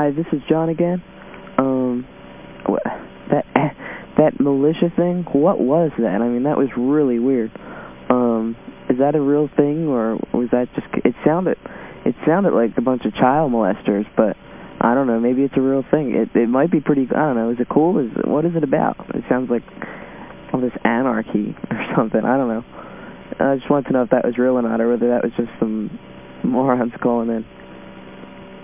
Hi, this is John again. Um, that, that militia thing, what was that? I mean, that was really weird. Um, is that a real thing, or was that just, it sounded, it sounded like a bunch of child molesters, but I don't know, maybe it's a real thing. It, it might be pretty, I don't know, is it cool? Is what is it about? It sounds like all this anarchy or something, I don't know. I just wanted to know if that was real or not, or whether that was just some morons calling in.